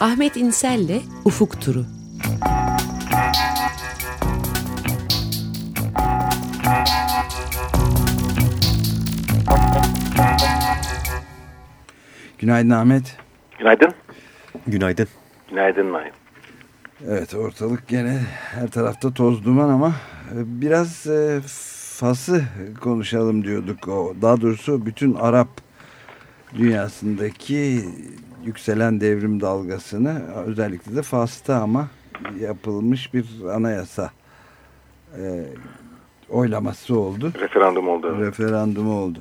Ahmet İnsel'le Ufuk Turu. Günaydın Ahmet. Günaydın. Günaydın. Günaydın Mahir. Evet ortalık gene her tarafta toz duman ama e, biraz e, Fas'ı konuşalım diyorduk. O, daha doğrusu bütün Arap dünyasındaki yükselen devrim dalgasını özellikle de Fas'ta ama yapılmış bir anayasa e, oylaması oldu. Referandum oldu. Referandumu oldu.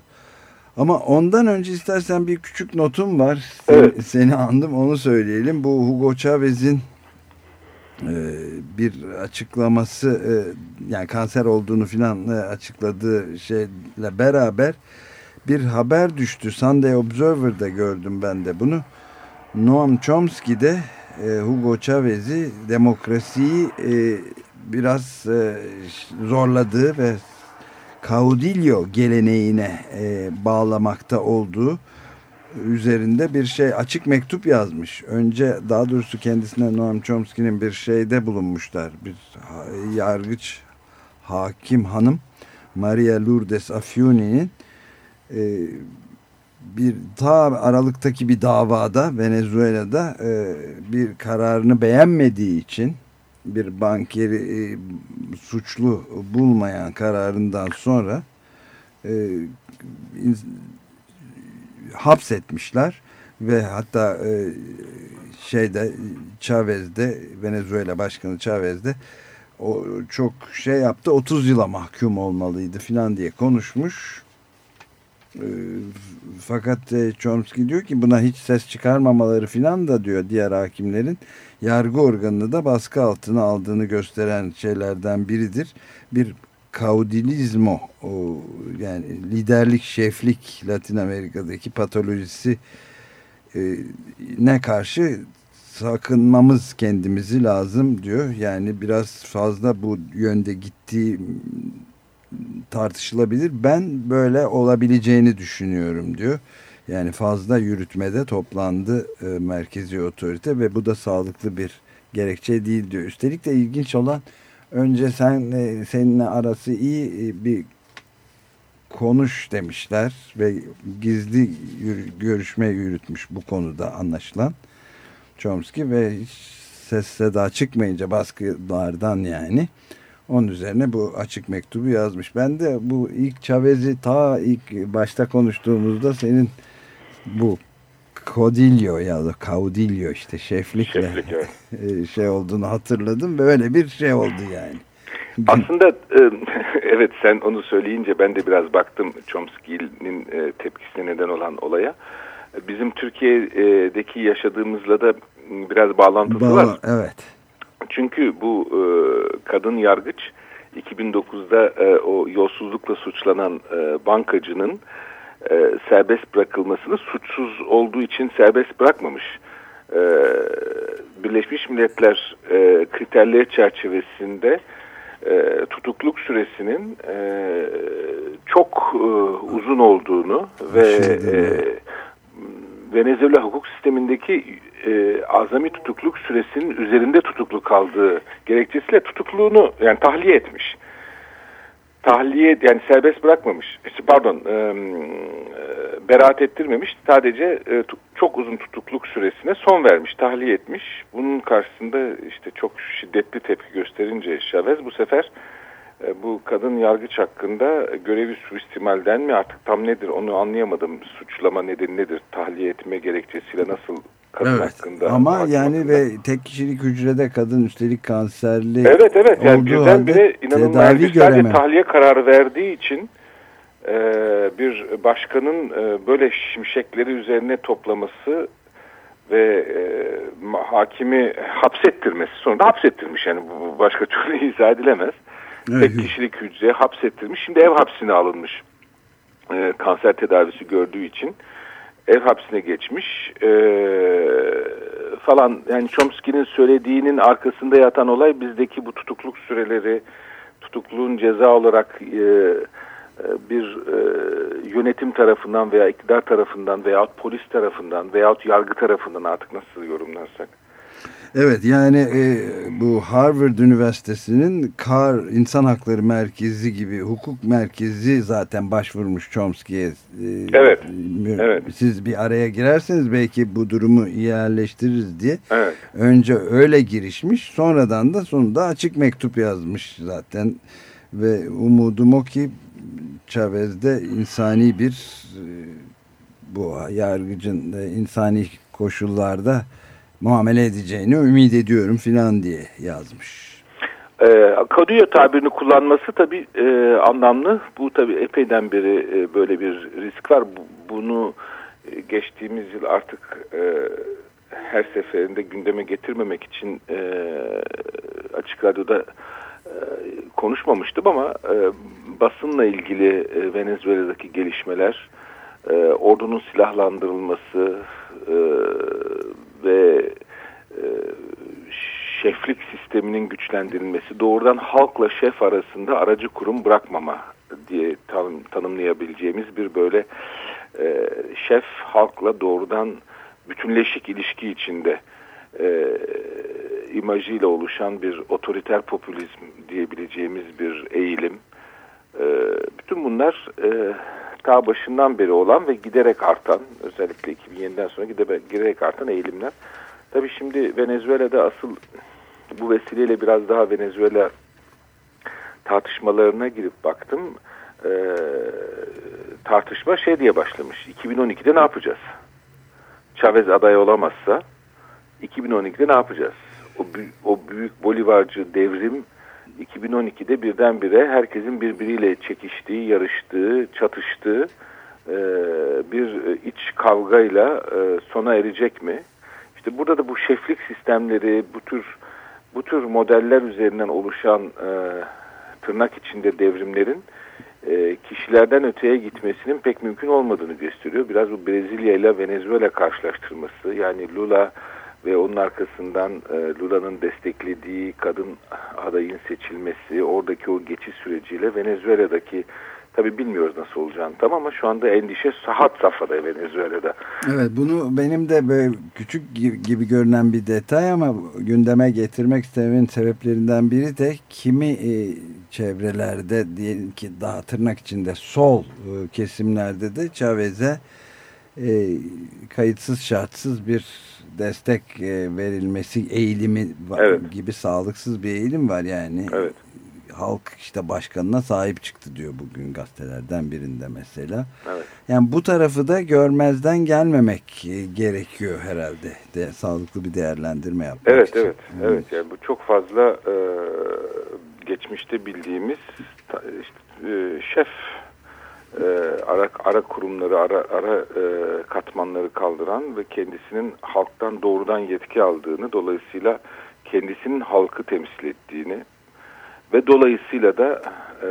Ama ondan önce istersen bir küçük notum var. Seni, Evet. seni andım onu söyleyelim. Bu Hugo Chavez'in e, bir açıklaması e, yani kanser olduğunu filan e, açıkladığı şeyle beraber bir haber düştü. Sunday Observer'da gördüm ben de bunu. Noam Chomsky de e, Hugo Chavez'i demokrasiyi e, biraz e, zorladığı ve Caudillo geleneğine e, bağlamakta olduğu üzerinde bir şey açık mektup yazmış. Önce daha doğrusu kendisine Noam Chomsky'nin bir şeyde bulunmuşlar. Bir yargıç hakim hanım Maria Lourdes Afyuni'nin e, bir ta Aralık'taki bir davada Venezuela'da e, bir kararını beğenmediği için bir bankeri e, suçlu bulmayan kararından sonra e, in- hapsetmişler ve hatta e, şeyde Chavez'de Venezuela Başkanı Chavez'de o çok şey yaptı 30 yıla mahkum olmalıydı filan diye konuşmuş. E, fakat e, Chomsky diyor ki buna hiç ses çıkarmamaları filan da diyor diğer hakimlerin yargı organını da baskı altına aldığını gösteren şeylerden biridir. Bir kaudilizmo yani liderlik, şeflik Latin Amerika'daki patolojisi e, ne karşı sakınmamız kendimizi lazım diyor. Yani biraz fazla bu yönde gittiği tartışılabilir. Ben böyle olabileceğini düşünüyorum diyor. Yani fazla yürütmede toplandı e, merkezi otorite ve bu da sağlıklı bir gerekçe değil diyor. Üstelik de ilginç olan önce sen e, seninle arası iyi e, bir konuş demişler ve gizli yürü- görüşme yürütmüş bu konuda anlaşılan Chomsky ve hiç ses seda çıkmayınca baskılardan yani onun üzerine bu açık mektubu yazmış. Ben de bu ilk Chavez'i ta ilk başta konuştuğumuzda senin bu Caudillo ya da Caudillo işte şeflikle Şeflik, evet. e, şey olduğunu hatırladım. Böyle bir şey oldu yani. Aslında e, evet sen onu söyleyince ben de biraz baktım Chomsky'nin e, tepkisine neden olan olaya. Bizim Türkiye'deki yaşadığımızla da biraz bağlantısı var. Bağla- evet. Çünkü bu e, kadın yargıç 2009'da e, o yolsuzlukla suçlanan e, bankacının e, serbest bırakılmasını suçsuz olduğu için serbest bırakmamış. E, Birleşmiş Milletler e, kriterleri çerçevesinde e, tutukluk süresinin e, çok e, uzun olduğunu ve e, Venezuela hukuk sistemindeki e, azami tutukluk süresinin üzerinde tutuklu kaldığı gerekçesiyle tutukluğunu yani tahliye etmiş. Tahliye yani serbest bırakmamış. İşte Pardon, e, e, beraat ettirmemiş. Sadece e, çok uzun tutukluk süresine son vermiş, tahliye etmiş. Bunun karşısında işte çok şiddetli tepki gösterince Chavez bu sefer e, bu kadın yargıç hakkında görevi suistimalden mi artık tam nedir onu anlayamadım. Suçlama nedeni nedir? Tahliye etme gerekçesiyle nasıl kadın Evet. hakkında? Ama hakim yani hakkında? ve tek kişilik hücrede kadın üstelik kanserli Evet evet yani birdenbire inanılmaz bir sadece tahliye kararı verdiği için e, bir başkanın e, böyle şimşekleri üzerine toplaması ve e, hakimi hapsettirmesi sonunda hapsettirmiş yani bu başka türlü izah edilemez. Evet. Tek kişilik hücreye hapsettirmiş. Şimdi ev hapsine alınmış. E, kanser tedavisi gördüğü için ev hapsine geçmiş e, falan. Yani Chomsky'nin söylediğinin arkasında yatan olay bizdeki bu tutukluk süreleri tutukluğun ceza olarak e, e, bir e, yönetim tarafından veya iktidar tarafından veyahut polis tarafından veyahut yargı tarafından artık nasıl yorumlarsak Evet yani e, bu Harvard Üniversitesi'nin Carr İnsan Hakları Merkezi gibi hukuk merkezi zaten başvurmuş Chomsky'ye. E, evet. evet. Siz bir araya girerseniz belki bu durumu yerleştiririz diye. Evet. Önce öyle girişmiş sonradan da sonunda açık mektup yazmış zaten. Ve umudum o ki Chavez'de insani bir e, bu yargıcın insani koşullarda muamele edeceğini ümit ediyorum filan diye yazmış. E, kaduya tabirini kullanması tabii e, anlamlı. Bu tabii epeyden beri e, böyle bir risk var. Bu, bunu e, geçtiğimiz yıl artık e, her seferinde gündeme getirmemek için e, açık radyoda e, konuşmamıştım ama e, basınla ilgili e, Venezuela'daki gelişmeler, e, ordunun silahlandırılması e, ve e, şeflik sisteminin güçlendirilmesi, doğrudan halkla şef arasında aracı kurum bırakmama diye tanım, tanımlayabileceğimiz bir böyle e, şef halkla doğrudan bütünleşik ilişki içinde e, imajıyla oluşan bir otoriter popülizm diyebileceğimiz bir eğilim. E, bütün bunlar e, ta başından beri olan ve giderek artan, özellikle 2007'den sonra giderek artan eğilimler. Tabii şimdi Venezuela'da asıl bu vesileyle biraz daha Venezuela tartışmalarına girip baktım. Ee, tartışma şey diye başlamış. 2012'de ne yapacağız? Chavez aday olamazsa 2012'de ne yapacağız? O, o büyük bolivarcı devrim 2012'de birdenbire herkesin birbiriyle çekiştiği, yarıştığı, çatıştığı e, bir iç kavgayla e, sona erecek mi? İşte burada da bu şeflik sistemleri, bu tür bu tür modeller üzerinden oluşan e, tırnak içinde devrimlerin e, kişilerden öteye gitmesinin pek mümkün olmadığını gösteriyor. Biraz bu Brezilya ile Venezuela karşılaştırması yani Lula ve onun arkasından e, Lula'nın desteklediği kadın adayın seçilmesi, oradaki o geçiş süreciyle Venezuela'daki tabi bilmiyoruz nasıl olacağını tam ama şu anda endişe sahat safhada Venezuela'da. Evet bunu benim de böyle küçük gibi görünen bir detay ama gündeme getirmek istememin sebeplerinden biri de kimi e, çevrelerde diyelim ki daha tırnak içinde sol e, kesimlerde de Chavez'e e, kayıtsız şartsız bir destek e, verilmesi eğilimi var, evet. gibi sağlıksız bir eğilim var yani. Evet. Halk işte başkanına sahip çıktı diyor bugün gazetelerden birinde mesela. Evet. Yani bu tarafı da görmezden gelmemek e, gerekiyor herhalde. De, sağlıklı bir değerlendirme yapmak evet, için. Evet, evet. Evet, yani bu çok fazla e, geçmişte bildiğimiz işte, e, şef e, ara, ara kurumları, ara, ara e, katmanları kaldıran ve kendisinin halktan doğrudan yetki aldığını, dolayısıyla kendisinin halkı temsil ettiğini ve dolayısıyla da e,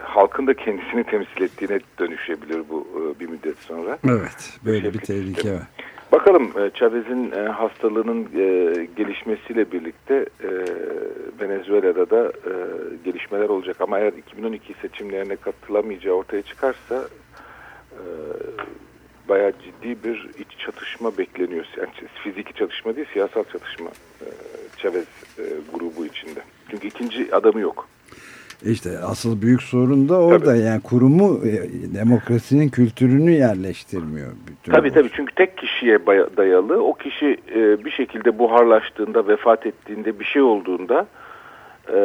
halkın da kendisini temsil ettiğine dönüşebilir bu e, bir müddet sonra. Evet, böyle bir tehlike var. Bakalım e, Chavez'in e, hastalığının e, gelişmesiyle birlikte Venezuela'da da gelişmeler olacak. Ama eğer 2012 seçimlerine katılamayacağı ortaya çıkarsa bayağı ciddi bir iç çatışma bekleniyor. Yani fiziki çatışma değil, siyasal çatışma Chavez grubu içinde. Çünkü ikinci adamı yok. İşte asıl büyük sorun da orada tabii. yani kurumu e, demokrasinin kültürünü yerleştirmiyor. Bütün tabii bu. tabii çünkü tek kişiye dayalı o kişi e, bir şekilde buharlaştığında vefat ettiğinde bir şey olduğunda e,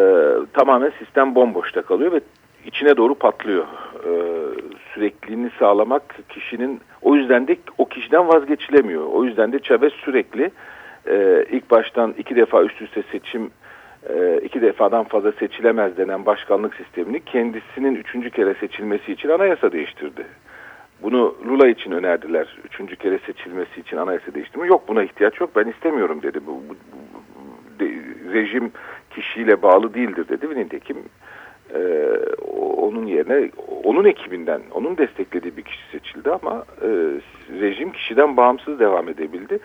tamamen sistem bomboşta kalıyor ve içine doğru patlıyor. Sürekliliğini sağlamak kişinin o yüzden de o kişiden vazgeçilemiyor. O yüzden de Chavez sürekli ilk baştan iki defa üst üste seçim iki defadan fazla seçilemez denen başkanlık sistemini kendisinin üçüncü kere seçilmesi için anayasa değiştirdi. Bunu Lula için önerdiler. Üçüncü kere seçilmesi için anayasa değiştirme. Yok buna ihtiyaç yok ben istemiyorum dedi. Bu, bu, bu de, rejim kişiyle bağlı değildir dedi. Nitekim e, onun yerine onun ekibinden, onun desteklediği bir kişi seçildi ama e, rejim kişiden bağımsız devam edebildi.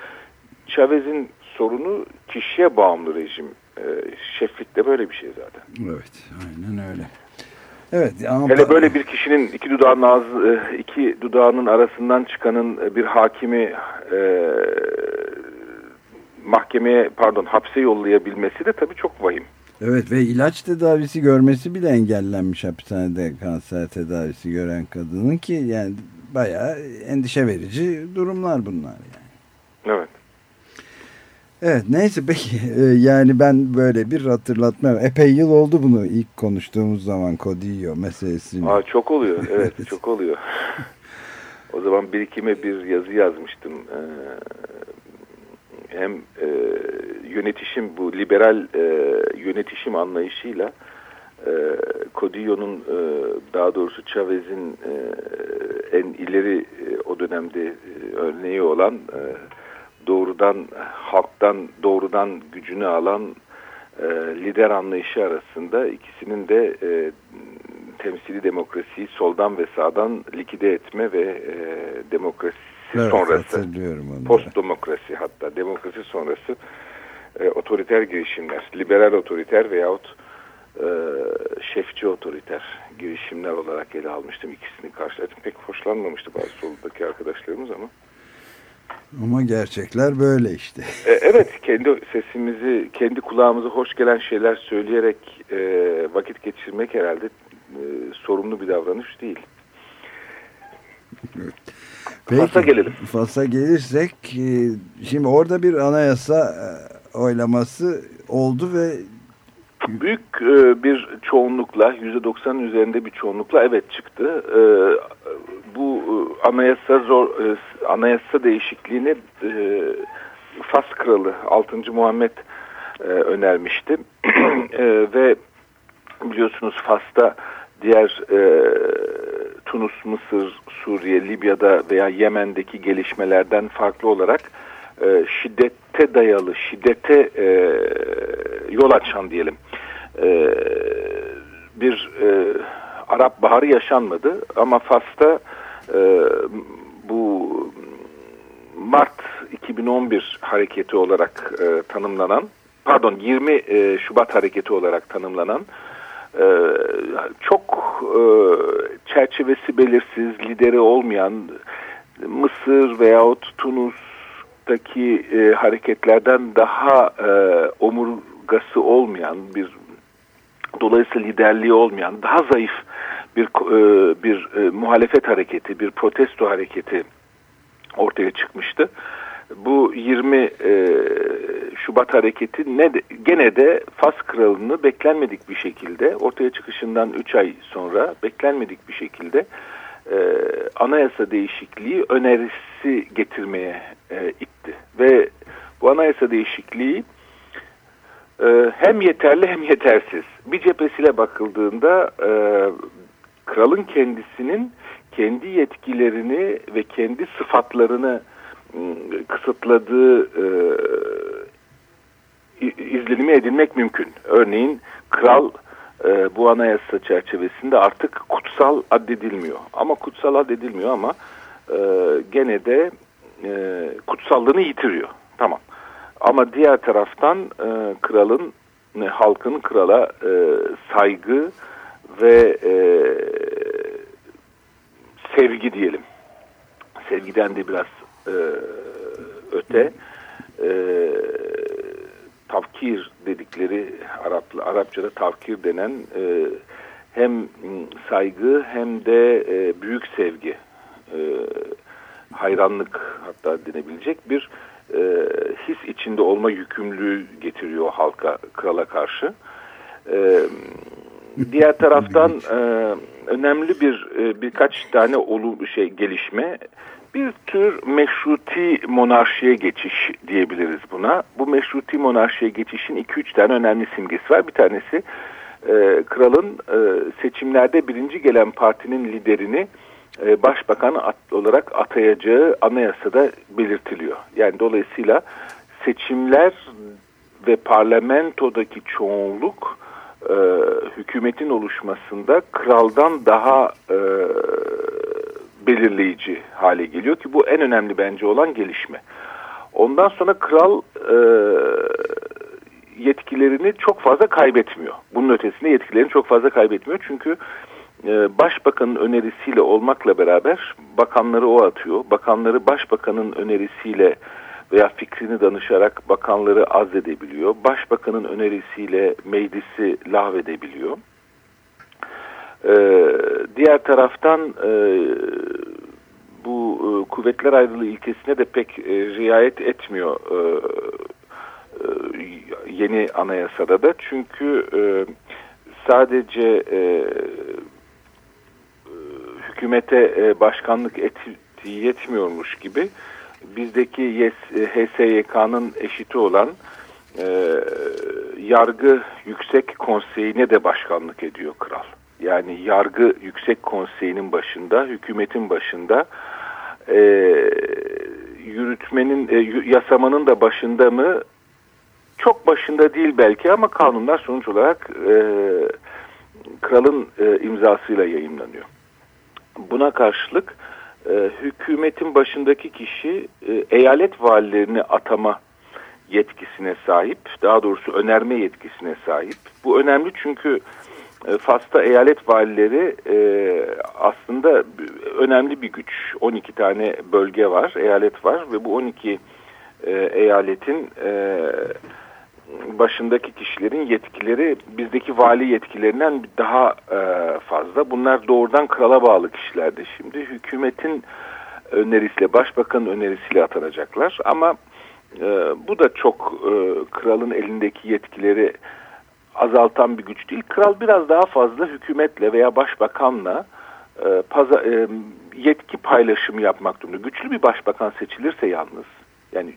Chavez'in sorunu kişiye bağımlı rejim e, şeflik de böyle bir şey zaten. Evet, aynen öyle. Evet, ama Hele böyle bir kişinin iki dudağının ağzı, e, iki dudağının arasından çıkanın bir hakimi e, mahkemeye pardon hapse yollayabilmesi de tabii çok vahim. Evet ve ilaç tedavisi görmesi bile engellenmiş hapishanede kanser tedavisi gören kadının ki yani bayağı endişe verici durumlar bunlar yani. Evet. Evet neyse peki e, yani ben böyle bir hatırlatma epey yıl oldu bunu ilk konuştuğumuz zaman Codillo meselesini. Aa, çok oluyor evet çok oluyor. o zaman birikime bir yazı yazmıştım. Ee, hem e, yönetişim bu liberal e, yönetişim anlayışıyla e, Codillo'nun e, daha doğrusu Chavez'in e, en ileri e, o dönemde e, örneği olan e, doğrudan halktan doğrudan gücünü alan e, lider anlayışı arasında ikisinin de e, temsili demokrasiyi soldan ve sağdan likide etme ve e, demokrasi evet, sonrası post demokrasi hatta demokrasi sonrası e, otoriter girişimler liberal otoriter veyahut e, şefçi otoriter girişimler olarak ele almıştım ikisini karşıladım. Pek hoşlanmamıştı bazı soldaki arkadaşlarımız ama ama gerçekler böyle işte. E, evet, kendi sesimizi, kendi kulağımıza hoş gelen şeyler söyleyerek e, vakit geçirmek herhalde e, sorumlu bir davranış değil. Peki, Fas'a gelelim. Fas'a gelirsek, e, şimdi orada bir anayasa e, oylaması oldu ve büyük e, bir çoğunlukla %90'ın üzerinde bir çoğunlukla evet çıktı. E, bu e, anayasa zor anayasa değişikliğini Fas kralı 6. Muhammed önermişti ve biliyorsunuz Fas'ta diğer Tunus, Mısır, Suriye, Libya'da veya Yemen'deki gelişmelerden farklı olarak e, şiddete dayalı, şiddete e, yol açan diyelim. E, bir e, Arap Baharı yaşanmadı ama Fas'ta e, bu Mart 2011 hareketi olarak e, tanımlanan pardon 20 e, Şubat hareketi olarak tanımlanan e, çok e, çerçevesi belirsiz lideri olmayan Mısır veyahut Tunus'taki e, hareketlerden daha e, omurgası olmayan bir dolayısıyla liderliği olmayan daha zayıf bir e, bir e, muhalefet hareketi, bir protesto hareketi ortaya çıkmıştı. Bu 20 e, Şubat hareketi ne de, gene de Fas kralını beklenmedik bir şekilde ortaya çıkışından 3 ay sonra beklenmedik bir şekilde e, anayasa değişikliği önerisi getirmeye e, itti. Ve bu anayasa değişikliği e, hem yeterli hem yetersiz. Bir cephesiyle bakıldığında e, kralın kendisinin kendi yetkilerini ve kendi sıfatlarını kısıtladığı e, izlenimi edinmek mümkün. Örneğin kral e, bu anayasa çerçevesinde artık kutsal addedilmiyor. Ama kutsal addedilmiyor ama e, gene de e, kutsallığını yitiriyor. Tamam. Ama diğer taraftan e, kralın, e, halkın krala e, saygı ve e, sevgi diyelim. Sevgiden de biraz e, öte. E, tavkir dedikleri Arap, Arapçada tavkir denen e, hem saygı hem de e, büyük sevgi e, hayranlık hatta denebilecek bir e, his içinde olma yükümlülüğü getiriyor halka, krala karşı. E, diğer taraftan e, önemli bir e, birkaç tane olu şey gelişme bir tür meşruti monarşiye geçiş diyebiliriz buna. Bu meşruti monarşiye geçişin 2-3 tane önemli simgesi var. Bir tanesi e, kralın e, seçimlerde birinci gelen partinin liderini e, başbakan at, olarak atayacağı anayasada belirtiliyor. Yani dolayısıyla seçimler ve parlamentodaki çoğunluk e, hükümetin oluşmasında kraldan daha e, belirleyici hale geliyor ki bu en önemli bence olan gelişme. Ondan sonra kral e, yetkilerini çok fazla kaybetmiyor. Bunun ötesinde yetkilerini çok fazla kaybetmiyor çünkü e, başbakanın önerisiyle olmakla beraber bakanları o atıyor. Bakanları başbakanın önerisiyle veya fikrini danışarak bakanları azledebiliyor. Başbakanın önerisiyle meclisi lahvedebiliyor. Ee, diğer taraftan e, bu e, kuvvetler ayrılığı ilkesine de pek e, riayet etmiyor e, yeni anayasada da. Çünkü e, sadece e, e hükümete e, başkanlık ettiği yetmiyormuş gibi bizdeki HSYK'nın eşiti olan e, yargı yüksek konseyine de başkanlık ediyor kral. Yani yargı yüksek konseyinin başında, hükümetin başında e, yürütmenin, e, yasamanın da başında mı? Çok başında değil belki ama kanunlar sonuç olarak e, kralın e, imzasıyla yayınlanıyor. Buna karşılık e, hükümetin başındaki kişi e, eyalet valilerini atama yetkisine sahip. Daha doğrusu önerme yetkisine sahip. Bu önemli çünkü e, Fas'ta eyalet valileri e, aslında önemli bir güç. 12 tane bölge var, eyalet var ve bu 12 e, eyaletin e, başındaki kişilerin yetkileri bizdeki vali yetkilerinden daha e, fazla. Bunlar doğrudan krala bağlı kişilerdi şimdi. Hükümetin önerisiyle, başbakanın önerisiyle atanacaklar. Ama e, bu da çok e, kralın elindeki yetkileri azaltan bir güç değil. Kral biraz daha fazla hükümetle veya başbakanla yetki paylaşımı yapmak durumunda. Güçlü bir başbakan seçilirse yalnız, yani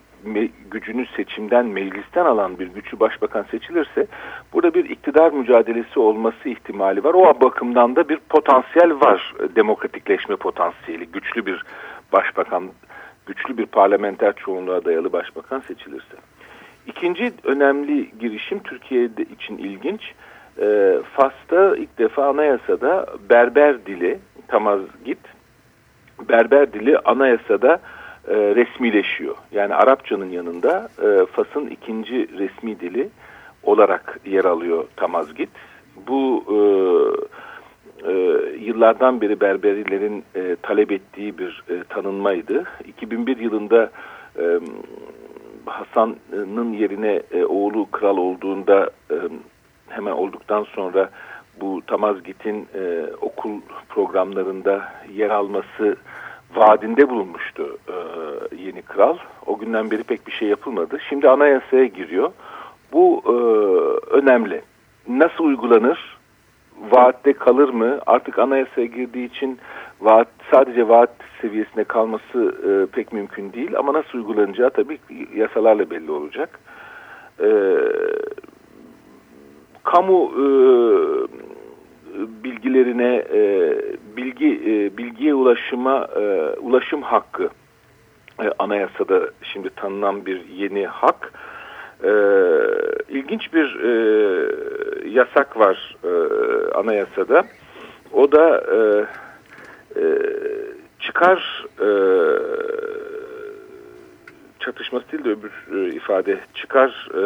gücünü seçimden, meclisten alan bir güçlü başbakan seçilirse burada bir iktidar mücadelesi olması ihtimali var. O bakımdan da bir potansiyel var, demokratikleşme potansiyeli. Güçlü bir başbakan, güçlü bir parlamenter çoğunluğa dayalı başbakan seçilirse. İkinci önemli girişim Türkiye için ilginç. E, Fas'ta ilk defa anayasada berber dili, tamaz git, berber dili anayasada e, resmileşiyor. Yani Arapçanın yanında e, Fas'ın ikinci resmi dili olarak yer alıyor tamazgit. Bu e, e, yıllardan beri Berberilerin e, talep ettiği bir e, tanınmaydı. 2001 yılında e, Hasan'ın yerine e, oğlu kral olduğunda e, hemen olduktan sonra bu Tamazgit'in e, okul programlarında yer alması vaadinde bulunmuştu e, yeni kral. O günden beri pek bir şey yapılmadı. Şimdi anayasaya giriyor. Bu e, önemli. Nasıl uygulanır? Vaatte kalır mı? Artık anayasaya girdiği için vaat sadece vaat seviyesinde kalması e, pek mümkün değil. Ama nasıl uygulanacağı tabii yasalarla belli olacak. E, kamu e, bilgilerine e, bilgi e, bilgiye ulaşıma e, ulaşım hakkı e, anayasada şimdi tanınan bir yeni hak. E, ilginç bir e, yasak var e, anayasada. O da e, e, çıkar e, çatışması değil de öbür e, ifade çıkar e,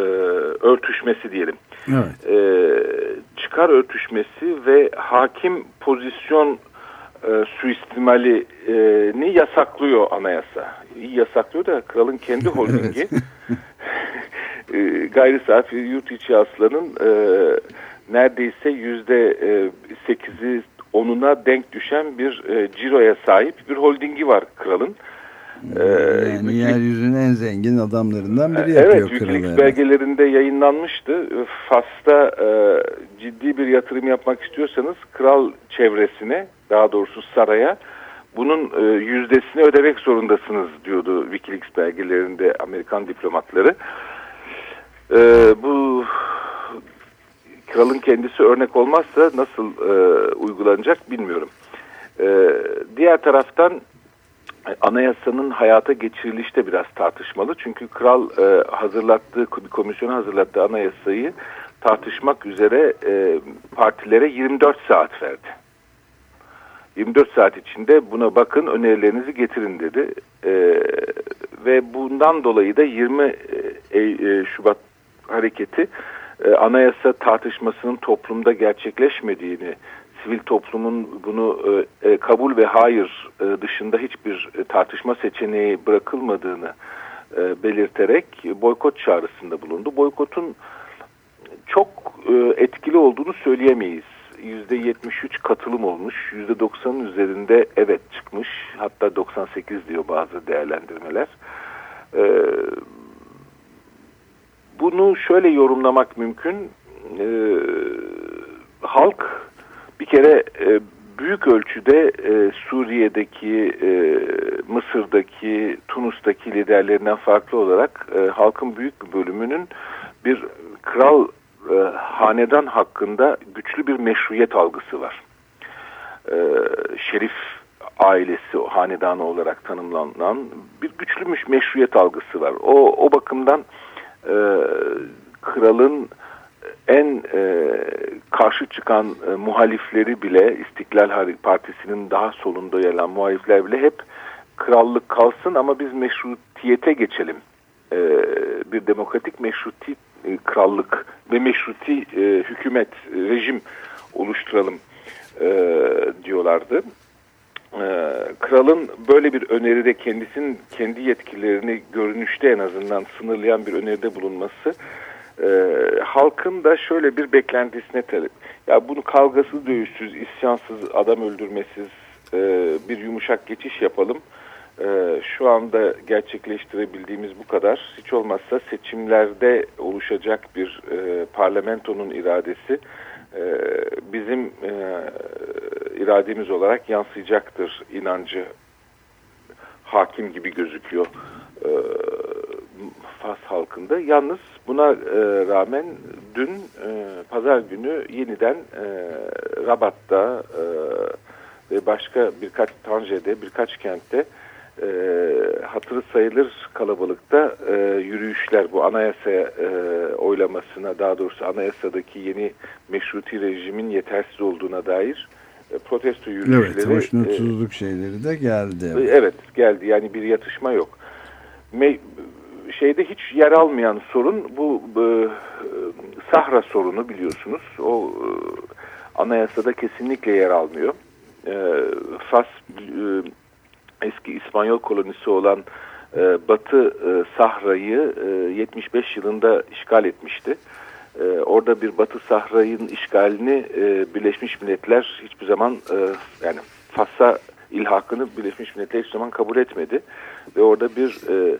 örtüşmesi diyelim. Evet. E, çıkar örtüşmesi ve hakim pozisyon e, suistimalini yasaklıyor anayasa. Yasaklıyor da kralın kendi holdingi e, gayri safi yurt içi aslanın e, neredeyse yüzde e, sekizi onuna denk düşen bir e, ciroya sahip bir holdingi var kralın. Ee, yani yeryüzünün en zengin adamlarından biri yapıyor Evet, Wikileaks belgelerinde yayınlanmıştı. Fas'ta e, ciddi bir yatırım yapmak istiyorsanız kral çevresine, daha doğrusu saraya bunun e, yüzdesini ödemek zorundasınız diyordu Wikileaks belgelerinde Amerikan diplomatları. E, bu kralın kendisi örnek olmazsa nasıl e, uygulanacak bilmiyorum. E, diğer taraftan anayasanın hayata geçirilişte biraz tartışmalı. Çünkü kral e, hazırlattığı, bir komisyon hazırlattığı anayasayı tartışmak üzere e, partilere 24 saat verdi. 24 saat içinde buna bakın önerilerinizi getirin dedi. E, ve bundan dolayı da 20 e, e, Şubat hareketi e, anayasa tartışmasının toplumda gerçekleşmediğini sivil toplumun bunu e, e, kabul ve hayır e, dışında hiçbir e, tartışma seçeneği bırakılmadığını e, belirterek boykot çağrısında bulundu. Boykotun çok e, etkili olduğunu söyleyemeyiz. %73 katılım olmuş, %90'ın üzerinde evet çıkmış, hatta 98 diyor bazı değerlendirmeler. E, bunu şöyle yorumlamak mümkün. E, halk bir kere e, büyük ölçüde e, Suriye'deki, e, Mısır'daki, Tunus'taki liderlerinden farklı olarak e, halkın büyük bir bölümünün bir kral e, hanedan hakkında güçlü bir meşruiyet algısı var. E, şerif ailesi, hanedanı olarak tanımlanan bir güçlümüş meşruiyet algısı var. O, o bakımdan e, kralın en e, karşı çıkan e, muhalifleri bile İstiklal Partisi'nin daha solunda yer alan muhalifler bile hep krallık kalsın ama biz meşrutiyete geçelim. E, bir demokratik meşruti e, krallık ve meşruti e, hükümet, e, rejim oluşturalım e, diyorlardı. E, kralın böyle bir öneride kendisinin kendi yetkilerini görünüşte en azından sınırlayan bir öneride bulunması e, halkın da şöyle bir beklentisine talep. Ya bunu kavgasız, dövüşsüz, isyansız, adam öldürmesiz e, bir yumuşak geçiş yapalım. E, şu anda gerçekleştirebildiğimiz bu kadar. Hiç olmazsa seçimlerde oluşacak bir e, parlamentonun iradesi e, bizim e, irademiz olarak yansıyacaktır inancı hakim gibi gözüküyor. E, Fas halkında. Yalnız buna e, rağmen dün e, pazar günü yeniden e, Rabat'ta e, ve başka birkaç Tanje'de birkaç kentte e, hatırı sayılır kalabalıkta e, yürüyüşler bu anayasa e, oylamasına daha doğrusu anayasadaki yeni meşruti rejimin yetersiz olduğuna dair e, protesto yürüyüşleri. Evet hoşnutsuzluk e, şeyleri de geldi. Evet geldi yani bir yatışma yok. Me şeyde hiç yer almayan sorun bu e, Sahra sorunu biliyorsunuz. O e, anayasada kesinlikle yer almıyor. E, Fas e, eski İspanyol kolonisi olan e, Batı e, Sahra'yı e, 75 yılında işgal etmişti. E, orada bir Batı Sahra'nın işgalini e, Birleşmiş Milletler hiçbir zaman e, yani Fas'a ilhakını Birleşmiş Milletler hiçbir zaman kabul etmedi. Ve orada bir e,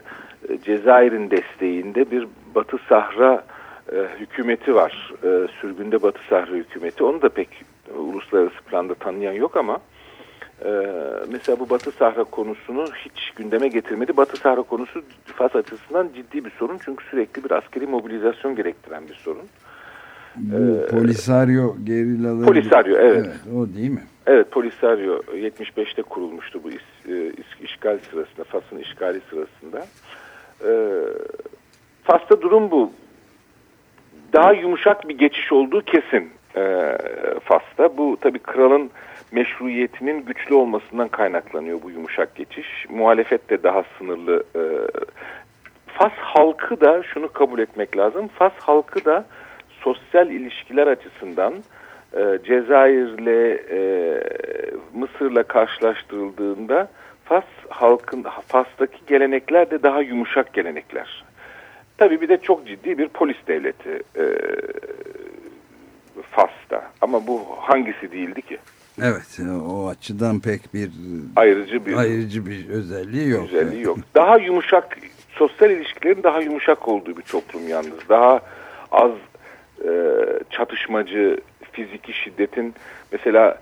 Cezayir'in desteğinde bir Batı Sahra e, hükümeti var. E, sürgünde Batı Sahra hükümeti. Onu da pek uluslararası planda tanıyan yok ama e, mesela bu Batı Sahra konusunu hiç gündeme getirmedi. Batı Sahra konusu Fas açısından ciddi bir sorun. Çünkü sürekli bir askeri mobilizasyon gerektiren bir sorun. Bu ee, Polisario gerillaları. Polisario evet. evet. O değil mi? Evet Polisario 75'te kurulmuştu bu is, e, işgal sırasında, Fas'ın işgali sırasında. E, Fas'ta durum bu. Daha yumuşak bir geçiş olduğu kesin e, Fas'ta. Bu tabii kralın meşruiyetinin güçlü olmasından kaynaklanıyor bu yumuşak geçiş. Muhalefet de daha sınırlı. E, Fas halkı da şunu kabul etmek lazım. Fas halkı da sosyal ilişkiler açısından e, Cezayir'le e, Mısır'la karşılaştırıldığında Fas halkın Fas'taki gelenekler de daha yumuşak gelenekler. Tabii bir de çok ciddi bir polis devleti e, Fas'ta. Ama bu hangisi değildi ki? Evet, o açıdan pek bir ayrıcı bir ayrıcı bir özelliği yok. Özelliği yok. Daha yumuşak sosyal ilişkilerin daha yumuşak olduğu bir toplum yalnız. Daha az e, çatışmacı, fiziki şiddetin mesela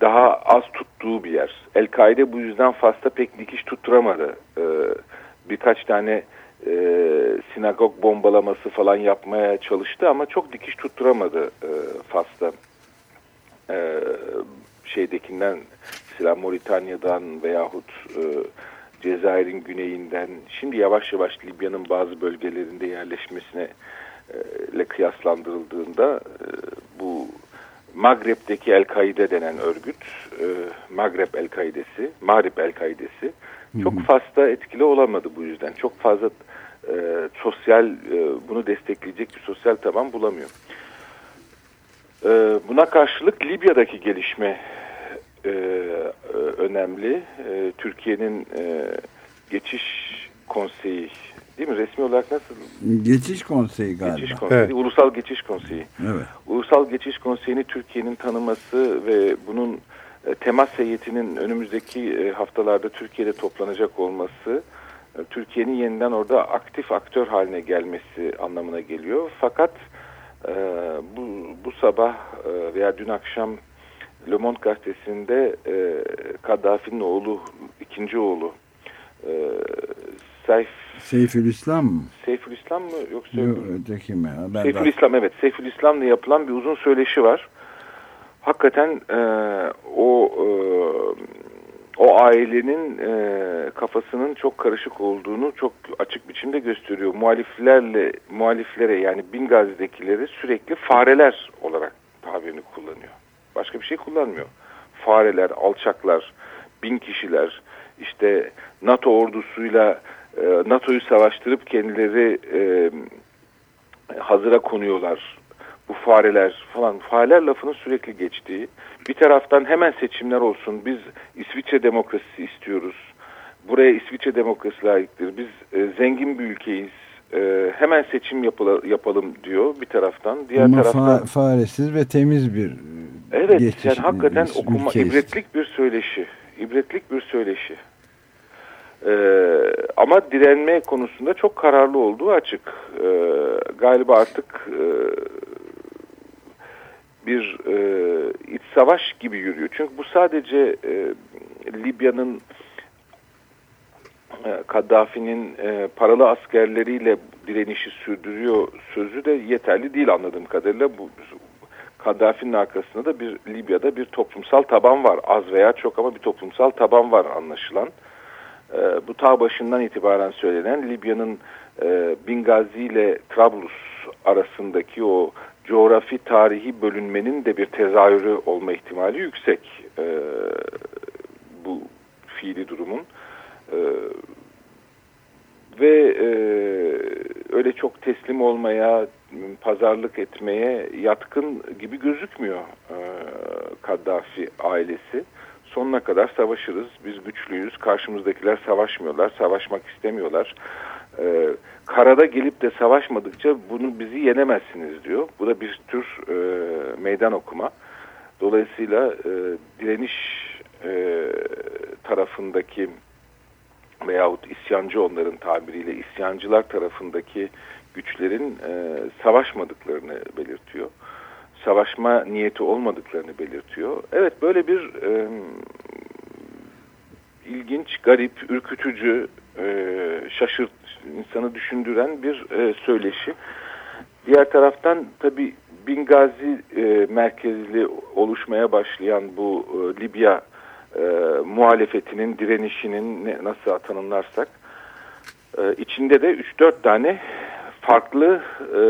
daha az tuttuğu bir yer. El-Kaide bu yüzden Fas'ta pek dikiş tutturamadı. Ee, birkaç tane e, sinagog bombalaması falan yapmaya çalıştı ama çok dikiş tutturamadı e, Fas'ta. E, şeydekinden mesela Moritanya'dan veyahut e, Cezayir'in güneyinden şimdi yavaş yavaş Libya'nın bazı bölgelerinde yerleşmesine e, ile kıyaslandırıldığında e, bu Magreb'deki El-Kaide denen örgüt, e, Magreb El-Kaidesi, Mağrib El-Kaidesi çok fazla etkili olamadı bu yüzden. Çok fazla e, sosyal, e, bunu destekleyecek bir sosyal taban bulamıyor. E, buna karşılık Libya'daki gelişme e, önemli. E, Türkiye'nin e, geçiş konseyi değil mi? Resmi olarak nasıl? Geçiş Konseyi galiba. Geçiş Konseyi, evet. Ulusal Geçiş Konseyi. Evet. Ulusal Geçiş Konseyi'ni Türkiye'nin tanıması ve bunun e, temas heyetinin önümüzdeki e, haftalarda Türkiye'de toplanacak olması e, Türkiye'nin yeniden orada aktif aktör haline gelmesi anlamına geliyor. Fakat bu, bu sabah veya dün akşam Le Monde gazetesinde Kaddafi'nin oğlu, ikinci oğlu Seyf Seyfülislam mı? Seyfülislam mı yoksa Yok, öteki mi? Ben Seyfülislam daha... evet. Seyfülislam'la yapılan bir uzun söyleşi var. Hakikaten e, o e, o ailenin e, kafasının çok karışık olduğunu çok açık biçimde gösteriyor. Muhaliflerle muhaliflere yani Bingazi'dekileri sürekli fareler olarak tabirini kullanıyor. Başka bir şey kullanmıyor. Fareler, alçaklar, bin kişiler, işte NATO ordusuyla e, NATO'yu savaştırıp kendileri e, hazıra konuyorlar. Bu fareler falan, fareler lafının sürekli geçtiği. Bir taraftan hemen seçimler olsun, biz İsviçre demokrasisi istiyoruz. Buraya İsviçre demokrasi layıktır. Biz e, zengin bir ülkeyiz. E, hemen seçim yapıla, yapalım diyor bir taraftan. Diğer Ama taraftan fa faresiz ve temiz bir Evet yani hakikaten okuma ibretlik bir söyleşi. İbretlik bir söyleşi. Ee, ama direnme konusunda çok kararlı olduğu açık. Ee, galiba artık e, bir e, iç savaş gibi yürüyor. Çünkü bu sadece e, Libya'nın e, Kaddafi'nin e, paralı askerleriyle direnişi sürdürüyor sözü de yeterli değil anladığım kadarıyla. Bu Kaddafi'nin arkasında da bir Libya'da bir toplumsal taban var. Az veya çok ama bir toplumsal taban var anlaşılan. E, bu ta başından itibaren söylenen Libya'nın e, Bingazi ile Trablus arasındaki o coğrafi tarihi bölünmenin de bir tezahürü olma ihtimali yüksek e, bu fiili durumun. E, ve e, öyle çok teslim olmaya, pazarlık etmeye yatkın gibi gözükmüyor e, Kaddafi ailesi. Sonuna kadar savaşırız, biz güçlüyüz, karşımızdakiler savaşmıyorlar, savaşmak istemiyorlar. E, karada gelip de savaşmadıkça bunu bizi yenemezsiniz diyor. Bu da bir tür e, meydan okuma. Dolayısıyla e, direniş e, tarafındaki veyahut isyancı onların tabiriyle isyancılar tarafındaki güçlerin e, savaşmadıklarını belirtiyor. Savaşma niyeti olmadıklarını belirtiyor. Evet böyle bir e, ilginç, garip, ürkütücü, e, şaşırt, insanı düşündüren bir e, söyleşi. Diğer taraftan tabi Bingazi e, merkezli oluşmaya başlayan bu e, Libya e, muhalefetinin, direnişinin ne, nasıl tanımlarsak e, içinde de 3-4 tane farklı e,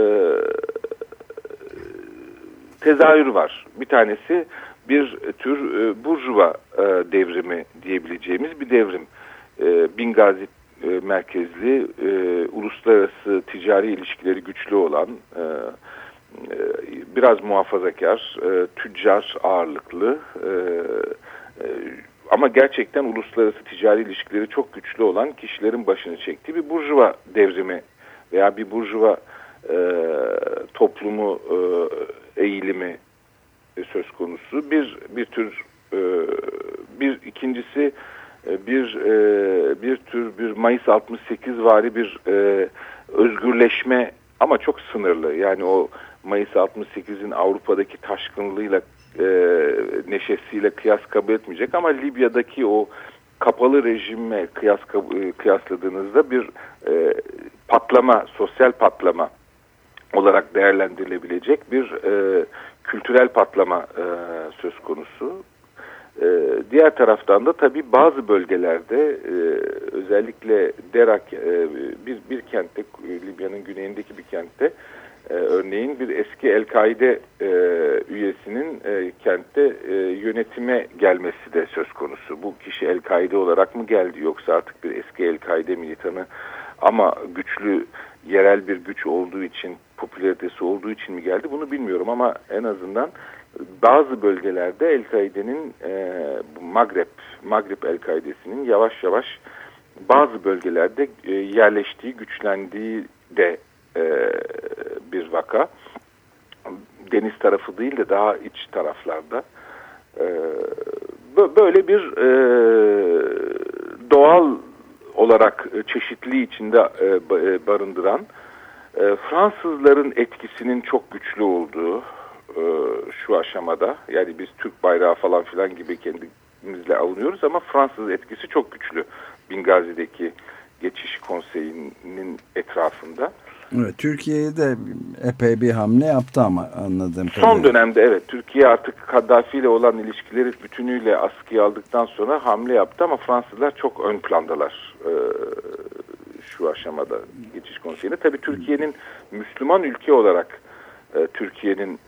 tezahür var. Bir tanesi bir tür e, burjuva e, devrimi diyebileceğimiz bir devrim. E, Bingazi e, merkezli, e, uluslararası ticari ilişkileri güçlü olan, e, e, biraz muhafazakar, e, tüccar ağırlıklı, e, e, ama gerçekten uluslararası ticari ilişkileri çok güçlü olan kişilerin başını çektiği bir burjuva devrimi veya bir burjuva e, toplumu e, eğilimi söz konusu. Bir bir tür e, bir ikincisi e, bir e, bir tür bir Mayıs 68 vari bir özgürleşme ama çok sınırlı. Yani o Mayıs 68'in Avrupa'daki taşkınlığıyla neşesiyle kıyas kabul etmeyecek ama Libya'daki o kapalı rejime kıyas kıyasladığınızda bir patlama, sosyal patlama olarak değerlendirilebilecek bir e, kültürel patlama e, söz konusu. E, diğer taraftan da tabii bazı bölgelerde e, özellikle Derak e, bir, bir kentte Libya'nın güneyindeki bir kentte e, örneğin bir eski El-Kaide e, üyesinin e, kentte e, yönetime gelmesi de söz konusu. Bu kişi El-Kaide olarak mı geldi yoksa artık bir eski El-Kaide militanı ama güçlü yerel bir güç olduğu için, popülaritesi olduğu için mi geldi bunu bilmiyorum ama en azından bazı bölgelerde El-Kaide'nin e, Magreb, Magreb El-Kaide'sinin yavaş yavaş bazı bölgelerde e, yerleştiği, güçlendiği de e, bir vaka. Deniz tarafı değil de daha iç taraflarda. E, böyle bir e, doğal olarak çeşitliği içinde e, e, barındıran e, Fransızların etkisinin çok güçlü olduğu e, şu aşamada yani biz Türk bayrağı falan filan gibi kendimizle avunuyoruz ama Fransız etkisi çok güçlü Bingazi'deki geçiş konseyinin etrafında. Evet, Türkiye'ye de epey bir hamle yaptı ama anladığım kadarıyla. Son dönemde evet Türkiye artık Kaddafi ile olan ilişkileri bütünüyle askıya aldıktan sonra hamle yaptı ama Fransızlar çok ön plandalar e, şu aşamada geçiş konseyinde. Tabii Türkiye'nin Müslüman ülke olarak e, Türkiye'nin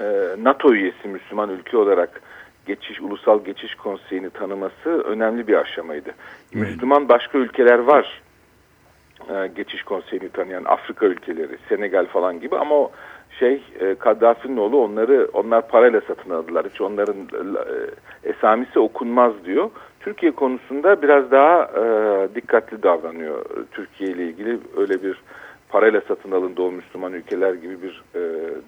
e, NATO üyesi Müslüman ülke olarak geçiş ulusal geçiş konseyini tanıması önemli bir aşamaydı. Evet. Müslüman başka ülkeler var e, geçiş konseyini tanıyan Afrika ülkeleri, Senegal falan gibi ama o şey e, Kaddafi'nin oğlu onları onlar parayla satın aldılar. Hiç onların e, esamisi okunmaz diyor. Türkiye konusunda biraz daha e, dikkatli davranıyor. Türkiye ile ilgili öyle bir parayla satın alındı o Müslüman ülkeler gibi bir e,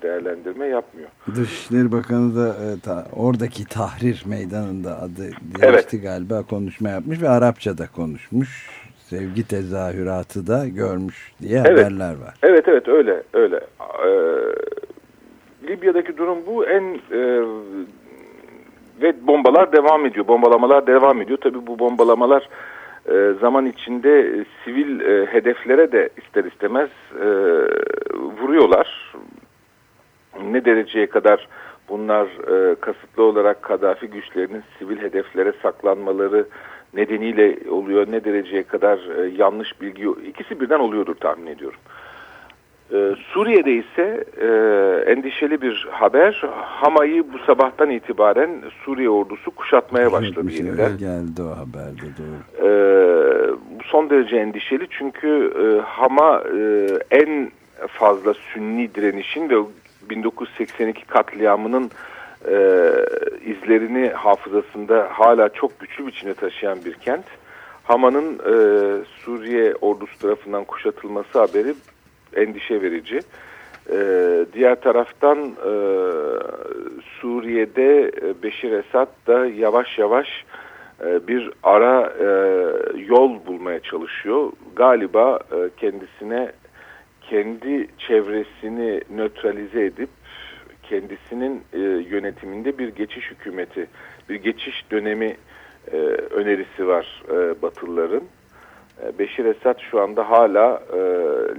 değerlendirme yapmıyor. Dışişleri Bakanı da e, ta, oradaki tahrir meydanında adı evet. galiba konuşma yapmış ve Arapça da konuşmuş. Sevgi tezahüratı da görmüş diye evet. haberler var. Evet evet öyle öyle. Ee, Libya'daki durum bu en e, ve bombalar devam ediyor. Bombalamalar devam ediyor. Tabii bu bombalamalar e, zaman içinde e, sivil e, hedeflere de ister istemez e, vuruyorlar. Ne dereceye kadar bunlar e, kasıtlı olarak Kadafi güçlerinin sivil hedeflere saklanmaları nedeniyle oluyor, ne dereceye kadar e, yanlış bilgi, ikisi birden oluyordur tahmin ediyorum. Ee, Suriye'de ise e, endişeli bir haber. Hamayı bu sabahtan itibaren Suriye ordusu kuşatmaya başladı yeniden. Geldi o haberde doğru. Ee, bu son derece endişeli çünkü e, Hama e, en fazla Sünni direnişin ve 1982 katliamının e, izlerini hafızasında hala çok güçlü biçimde taşıyan bir kent. Hama'nın e, Suriye ordusu tarafından kuşatılması haberi endişe verici. E, diğer taraftan e, Suriye'de e, Beşir Esad da yavaş yavaş e, bir ara e, yol bulmaya çalışıyor. Galiba e, kendisine kendi çevresini nötralize edip kendisinin e, yönetiminde bir geçiş hükümeti, bir geçiş dönemi e, önerisi var e, Batılıların. E, Beşir Esad şu anda hala e,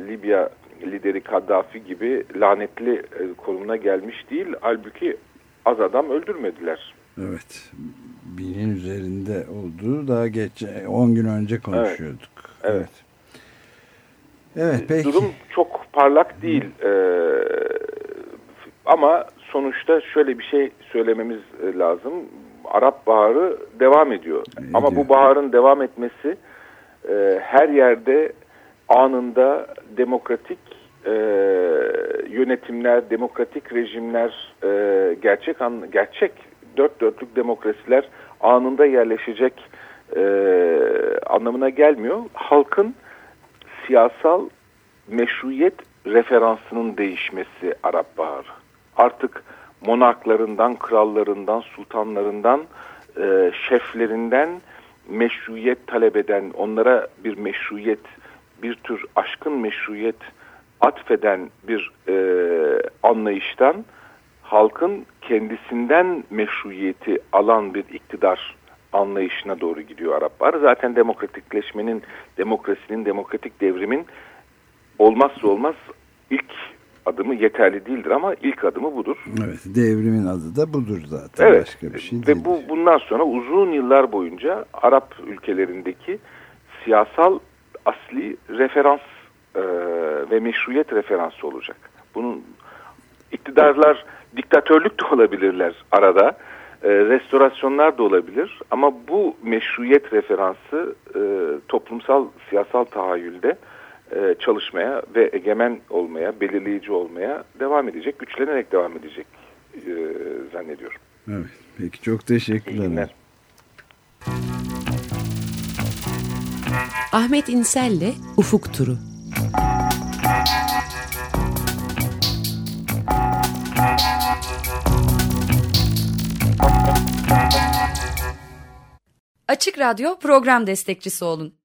Libya lideri Kaddafi gibi lanetli e, konumuna gelmiş değil. Halbuki az adam öldürmediler. Evet. Binin üzerinde olduğu daha geç 10 gün önce konuşuyorduk. Evet. Evet. evet peki. Durum çok parlak değil. Ee, ama sonuçta şöyle bir şey söylememiz e, lazım. Arap Baharı devam ediyor. Ne ama bu baharın devam etmesi e, her yerde anında demokratik e, yönetimler, demokratik rejimler, e, gerçek an, gerçek dört dörtlük demokrasiler anında yerleşecek e, anlamına gelmiyor. Halkın siyasal meşruiyet referansının değişmesi Arap Baharı. Artık monarklarından, krallarından, sultanlarından, e, şeflerinden meşruiyet talep eden, onlara bir meşruiyet bir tür aşkın meşruiyet atfeden bir e, anlayıştan halkın kendisinden meşruiyeti alan bir iktidar anlayışına doğru gidiyor Araplar. Zaten demokratikleşmenin, demokrasinin, demokratik devrimin olmazsa olmaz ilk adımı yeterli değildir ama ilk adımı budur. Evet, devrimin adı da budur zaten. Evet. Başka bir şey Ve bu bundan sonra uzun yıllar boyunca Arap ülkelerindeki siyasal asli referans e, ve meşruiyet referansı olacak. Bunun iktidarlar diktatörlük de olabilirler arada. E, restorasyonlar da olabilir ama bu meşruiyet referansı e, toplumsal siyasal tahayyülde e, çalışmaya ve egemen olmaya, belirleyici olmaya devam edecek, güçlenerek devam edecek e, zannediyorum. Evet, peki çok teşekkürler. Ahmet İnsel'le Ufuk Turu. Açık Radyo program destekçisi olun.